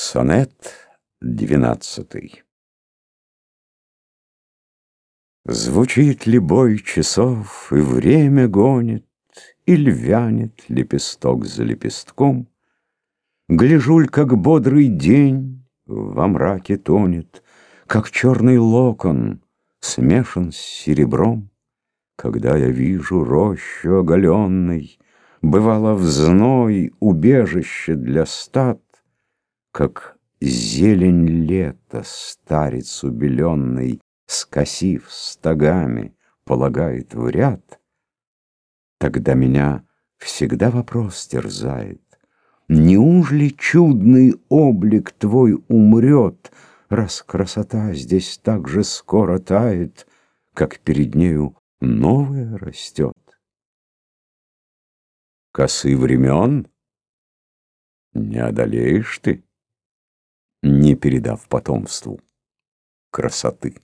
Сонет двенадцатый Звучит ли бой часов, и время гонит, Или вянет лепесток за лепестком? Гляжуль, как бодрый день во мраке тонет, Как черный локон смешан с серебром. Когда я вижу рощу оголенной, Бывало в зной убежище для стад, Как зелень лета старец убеленный, Скосив стогами, полагает в ряд, Тогда меня всегда вопрос терзает, Неужели чудный облик твой умрет, Раз красота здесь так же скоро тает, Как перед нею новая растет? косы времен? Не одолеешь ты, не передав потомству красоты.